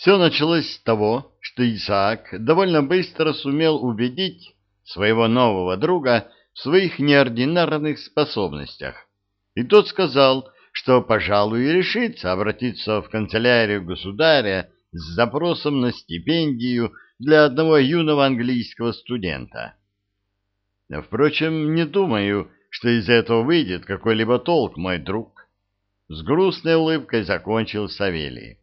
Все началось с того, что Исаак довольно быстро сумел убедить своего нового друга в своих неординарных способностях. И тот сказал, что, пожалуй, решится обратиться в канцелярию государя с запросом на стипендию для одного юного английского студента. Впрочем, не думаю, что из этого выйдет какой-либо толк, мой друг. С грустной улыбкой закончил Савелий.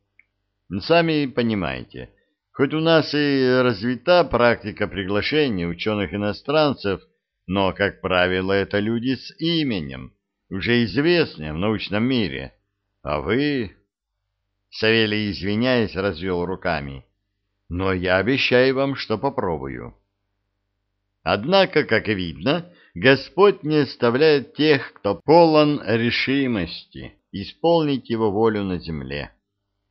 Сами понимаете, хоть у нас и развита практика приглашения ученых-иностранцев, но, как правило, это люди с именем, уже известные в научном мире. А вы... Савелий, извиняясь, развел руками. Но я обещаю вам, что попробую. Однако, как видно, Господь не оставляет тех, кто полон решимости исполнить его волю на земле.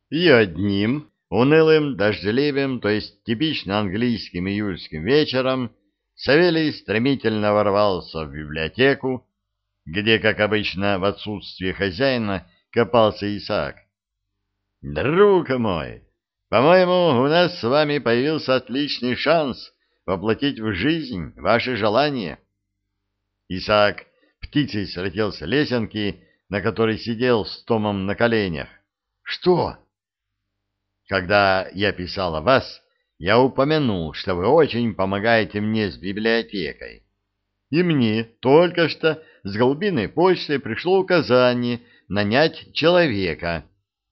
И одним унылым, дождливым, то есть типично английским июльским вечером, Савелий стремительно ворвался в библиотеку, где, как обычно, в отсутствие хозяина копался Исаак. «Друг мой, по-моему, у нас с вами появился отличный шанс воплотить в жизнь ваши желания». Исаак птицей слетел с лесенки, на которой сидел с Томом на коленях. «Что?» «Когда я писал о вас, я упомянул, что вы очень помогаете мне с библиотекой. И мне только что с голубиной почты пришло указание нанять человека,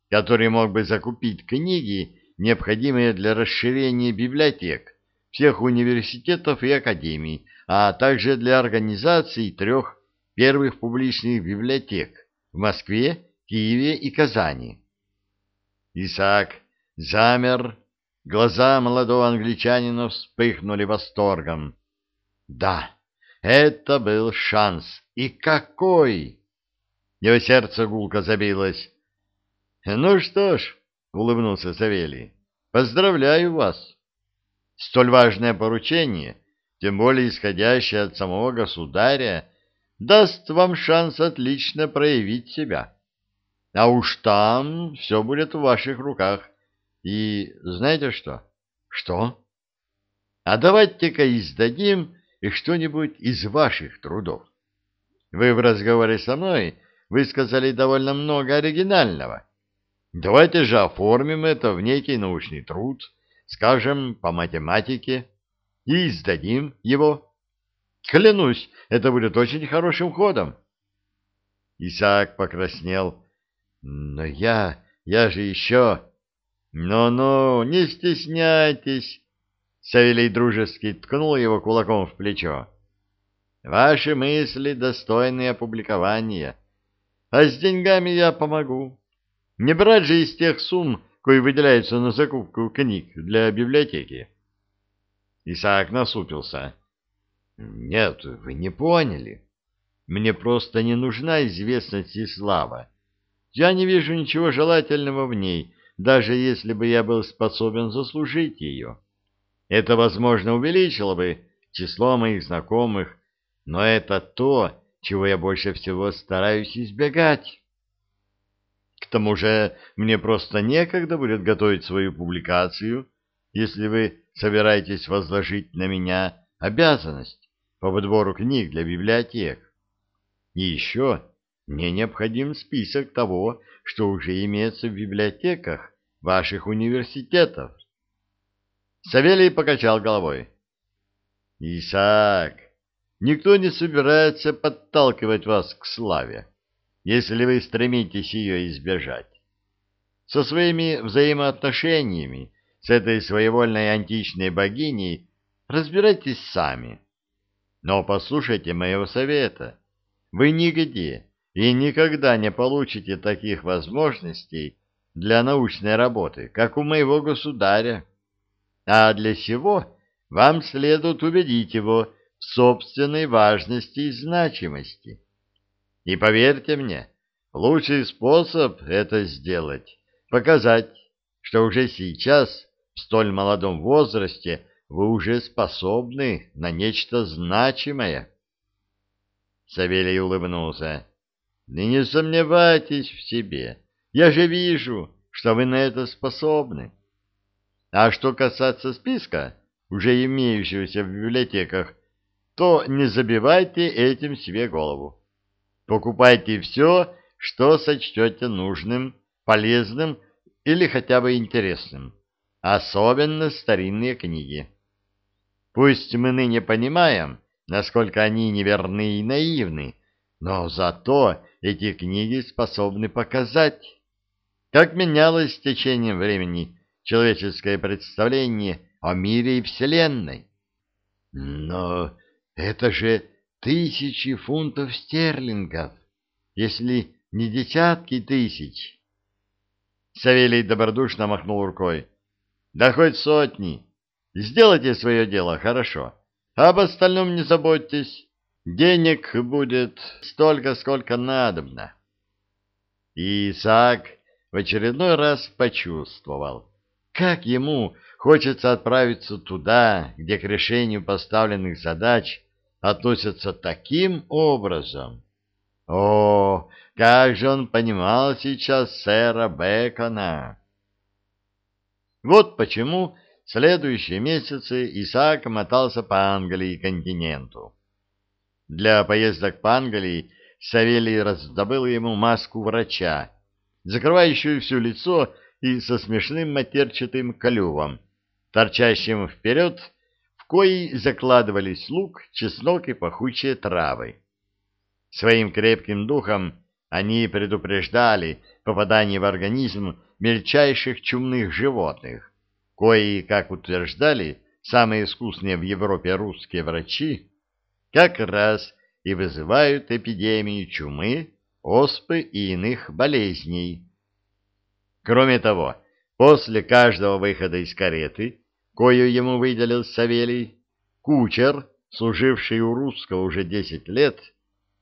который мог бы закупить книги, необходимые для расширения библиотек всех университетов и академий, а также для организации трех первых публичных библиотек в Москве, Киеве и Казани. Исаак замер, глаза молодого англичанина вспыхнули восторгом. Да, это был шанс. И какой! Его сердце гулко забилось. Ну что ж, улыбнулся Савелий, поздравляю вас. Столь важное поручение — тем более исходящее от самого государя, даст вам шанс отлично проявить себя. А уж там все будет в ваших руках. И знаете что? Что? А давайте-ка издадим и что-нибудь из ваших трудов. Вы в разговоре со мной высказали довольно много оригинального. Давайте же оформим это в некий научный труд, скажем, по математике, и издадим его. Клянусь, это будет очень хорошим ходом. Исаак покраснел. Но я, я же еще... Ну-ну, не стесняйтесь. Савелий дружески ткнул его кулаком в плечо. Ваши мысли достойны опубликования. А с деньгами я помогу. Не брать же из тех сумм, кои выделяются на закупку книг для библиотеки. Исаак насупился. «Нет, вы не поняли. Мне просто не нужна известность и слава. Я не вижу ничего желательного в ней, даже если бы я был способен заслужить ее. Это, возможно, увеличило бы число моих знакомых, но это то, чего я больше всего стараюсь избегать. К тому же мне просто некогда будет готовить свою публикацию, если вы собираетесь возложить на меня обязанность по подбору книг для библиотек. И еще мне необходим список того, что уже имеется в библиотеках ваших университетов. Савелий покачал головой. Исаак, никто не собирается подталкивать вас к славе, если вы стремитесь ее избежать. Со своими взаимоотношениями с этой своевольной античной богиней разбирайтесь сами. Но послушайте моего совета. Вы нигде и никогда не получите таких возможностей для научной работы, как у моего государя. А для сего вам следует убедить его в собственной важности и значимости. И поверьте мне, лучший способ это сделать — показать, что уже сейчас в столь молодом возрасте вы уже способны на нечто значимое. Савелий улыбнулся. — Не сомневайтесь в себе. Я же вижу, что вы на это способны. А что касается списка, уже имеющегося в библиотеках, то не забивайте этим себе голову. Покупайте все, что сочтете нужным, полезным или хотя бы интересным, особенно старинные книги. Пусть мы ныне понимаем, насколько они неверны и наивны, но зато эти книги способны показать, как менялось с течением времени человеческое представление о мире и Вселенной. Но это же тысячи фунтов стерлингов, если не десятки тысяч. Савелий добродушно махнул рукой. Да хоть сотни. Сделайте свое дело хорошо. Об остальном не заботьтесь. Денег будет столько, сколько надобно. И Исаак в очередной раз почувствовал, как ему хочется отправиться туда, где к решению поставленных задач относятся таким образом. О, как же он понимал сейчас сэра Бекона! Вот почему следующие месяцы Исаак мотался по Англии и континенту. Для поездок по Англии Савелий раздобыл ему маску врача, закрывающую все лицо и со смешным матерчатым клювом, торчащим вперед, в кои закладывались лук, чеснок и пахучие травы. Своим крепким духом они предупреждали попадание в организм мельчайших чумных животных, кои, как утверждали самые искусные в Европе русские врачи, как раз и вызывают эпидемии чумы, оспы и иных болезней. Кроме того, после каждого выхода из кареты, кою ему выделил Савелий, кучер, служивший у русского уже десять лет,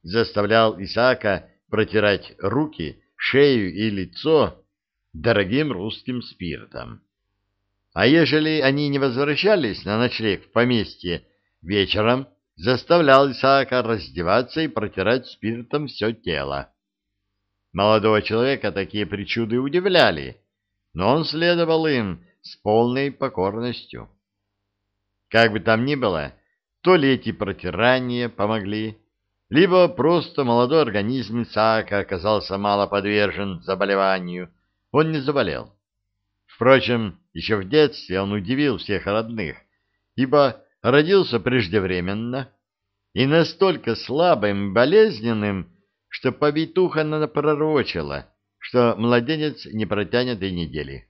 заставлял Исаака протирать руки, шею и лицо дорогим русским спиртом. А ежели они не возвращались на ночлег в поместье вечером, заставлял Исаака раздеваться и протирать спиртом все тело. Молодого человека такие причуды удивляли, но он следовал им с полной покорностью. Как бы там ни было, то ли эти протирания помогли, либо просто молодой организм Исаака оказался мало подвержен заболеванию, он не заболел. Впрочем, еще в детстве он удивил всех родных, ибо родился преждевременно и настолько слабым и болезненным, что повитуха напророчила, что младенец не протянет и недели.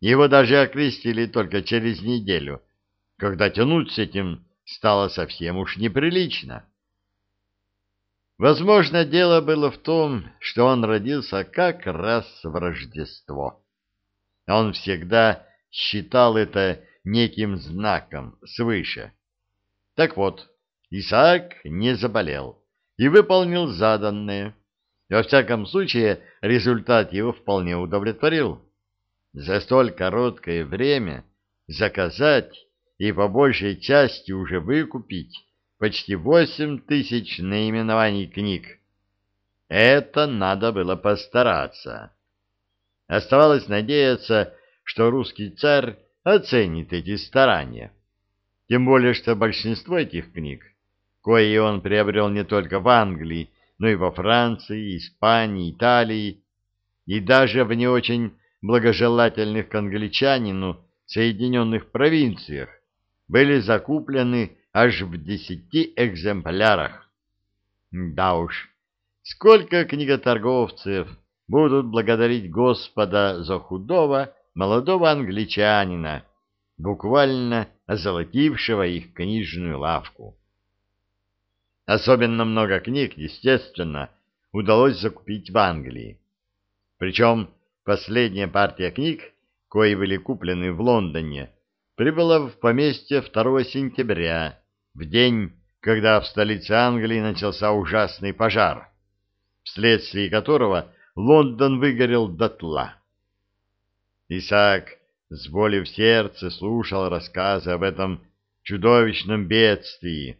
Его даже окрестили только через неделю, когда тянуть с этим стало совсем уж неприлично. Возможно, дело было в том, что он родился как раз в Рождество. Он всегда считал это неким знаком свыше. Так вот, Исаак не заболел и выполнил заданное. Во всяком случае, результат его вполне удовлетворил. За столь короткое время заказать и по большей части уже выкупить почти восемь тысяч наименований книг. Это надо было постараться. Оставалось надеяться, что русский царь оценит эти старания. Тем более, что большинство этих книг, кои он приобрел не только в Англии, но и во Франции, Испании, Италии и даже в не очень благожелательных к англичанину Соединенных провинциях, были закуплены аж в десяти экземплярах. Да уж, сколько книготорговцев будут благодарить Господа за худого молодого англичанина, буквально озолотившего их книжную лавку. Особенно много книг, естественно, удалось закупить в Англии. Причем последняя партия книг, кои были куплены в Лондоне, прибыла в поместье 2 сентября в день, когда в столице Англии начался ужасный пожар, вследствие которого Лондон выгорел дотла. Исаак с болью в сердце слушал рассказы об этом чудовищном бедствии,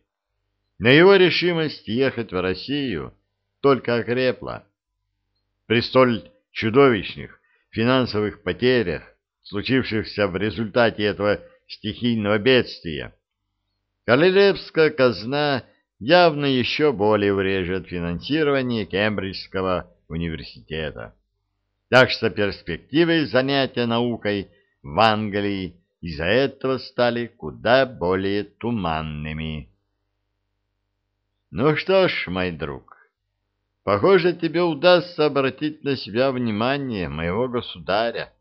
но его решимость ехать в Россию только окрепла. При столь чудовищных финансовых потерях случившихся в результате этого стихийного бедствия, королевская казна явно еще более урежет финансирование Кембриджского университета. Так что перспективы занятия наукой в Англии из-за этого стали куда более туманными. Ну что ж, мой друг, похоже, тебе удастся обратить на себя внимание моего государя,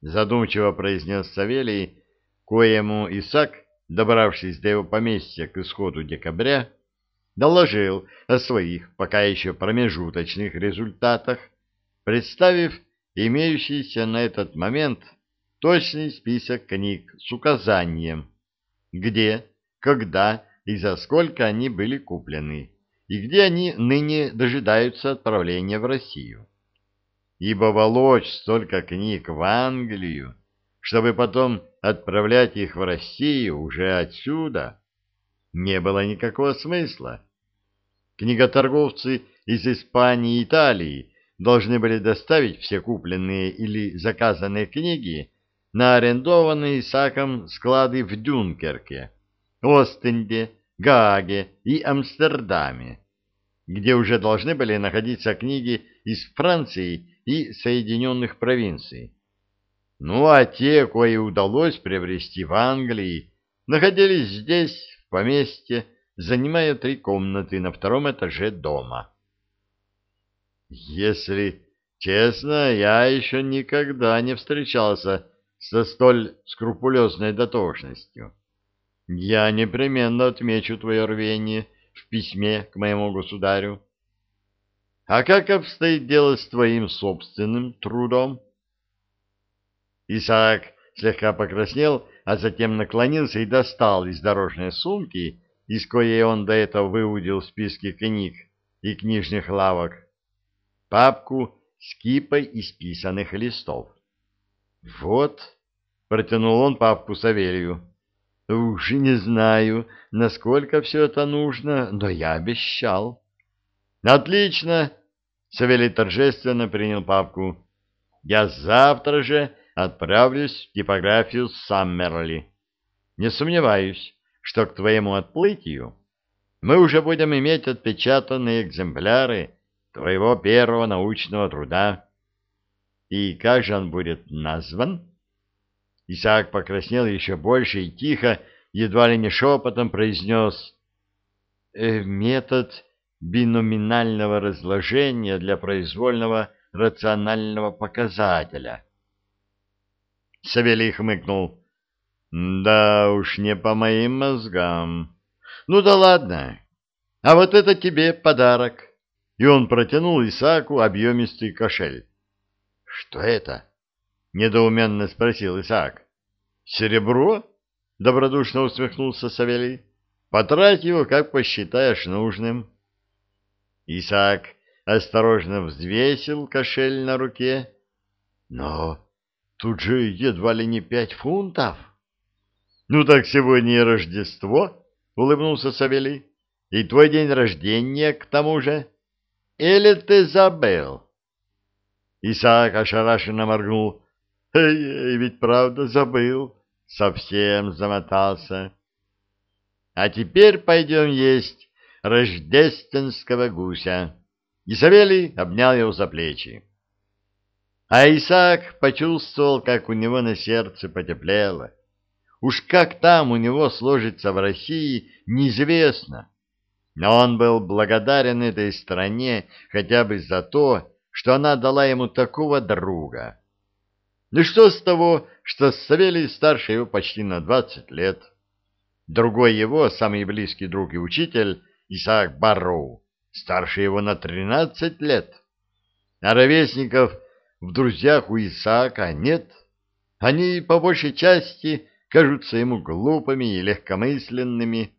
задумчиво произнес Савелий, коему Исаак, добравшись до его поместья к исходу декабря, доложил о своих пока еще промежуточных результатах, представив имеющийся на этот момент точный список книг с указанием, где, когда и за сколько они были куплены, и где они ныне дожидаются отправления в Россию. Ибо волочь столько книг в Англию, чтобы потом отправлять их в Россию уже отсюда, не было никакого смысла. Книготорговцы из Испании и Италии должны были доставить все купленные или заказанные книги на арендованные Исаком склады в Дюнкерке, Остенде, Гааге и Амстердаме, где уже должны были находиться книги из Франции и Соединенных провинций. Ну а те, кои удалось приобрести в Англии, находились здесь, в поместье, занимая три комнаты на втором этаже дома. Если честно, я еще никогда не встречался со столь скрупулезной дотошностью. Я непременно отмечу твое рвение в письме к моему государю. А как обстоит дело с твоим собственным трудом? Исаак слегка покраснел, а затем наклонился и достал из дорожной сумки из коей он до этого выудил списки книг и книжных лавок, папку с кипой исписанных листов. «Вот», — протянул он папку Савелью, — «уж не знаю, насколько все это нужно, но я обещал». «Отлично!» — Савелий торжественно принял папку. «Я завтра же отправлюсь в типографию Саммерли. Не сомневаюсь, что к твоему отплытию мы уже будем иметь отпечатанные экземпляры твоего первого научного труда. И как же он будет назван? Исаак покраснел еще больше и тихо, едва ли не шепотом произнес «Э, «Метод биноминального разложения для произвольного рационального показателя». Савелий хмыкнул. Да уж не по моим мозгам. Ну да ладно. А вот это тебе подарок. И он протянул Исааку объемистый кошель. Что это? Недоуменно спросил Исаак. Серебро? Добродушно усмехнулся Савелий. Потрать его, как посчитаешь нужным. Исаак осторожно взвесил кошель на руке. Но тут же едва ли не пять фунтов. Ну так сегодня и Рождество, улыбнулся Савелий. И твой день рождения к тому же. Или ты забыл? Исаак ошарашенно моргнул. Эй, ведь правда забыл. Совсем замотался. А теперь пойдем есть рождественского гуся. И Савелий обнял его за плечи. А Исаак почувствовал, как у него на сердце потеплело. Уж как там у него сложится в России, неизвестно. Но он был благодарен этой стране хотя бы за то, что она дала ему такого друга. Ну что с того, что Савелий старше его почти на двадцать лет. Другой его, самый близкий друг и учитель, Исаак Барроу, старше его на тринадцать лет. А ровесников в друзьях у Исаака нет. Они по большей части кажутся ему глупыми и легкомысленными.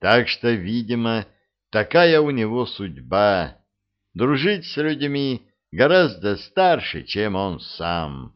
Так что, видимо, такая у него судьба — дружить с людьми гораздо старше, чем он сам.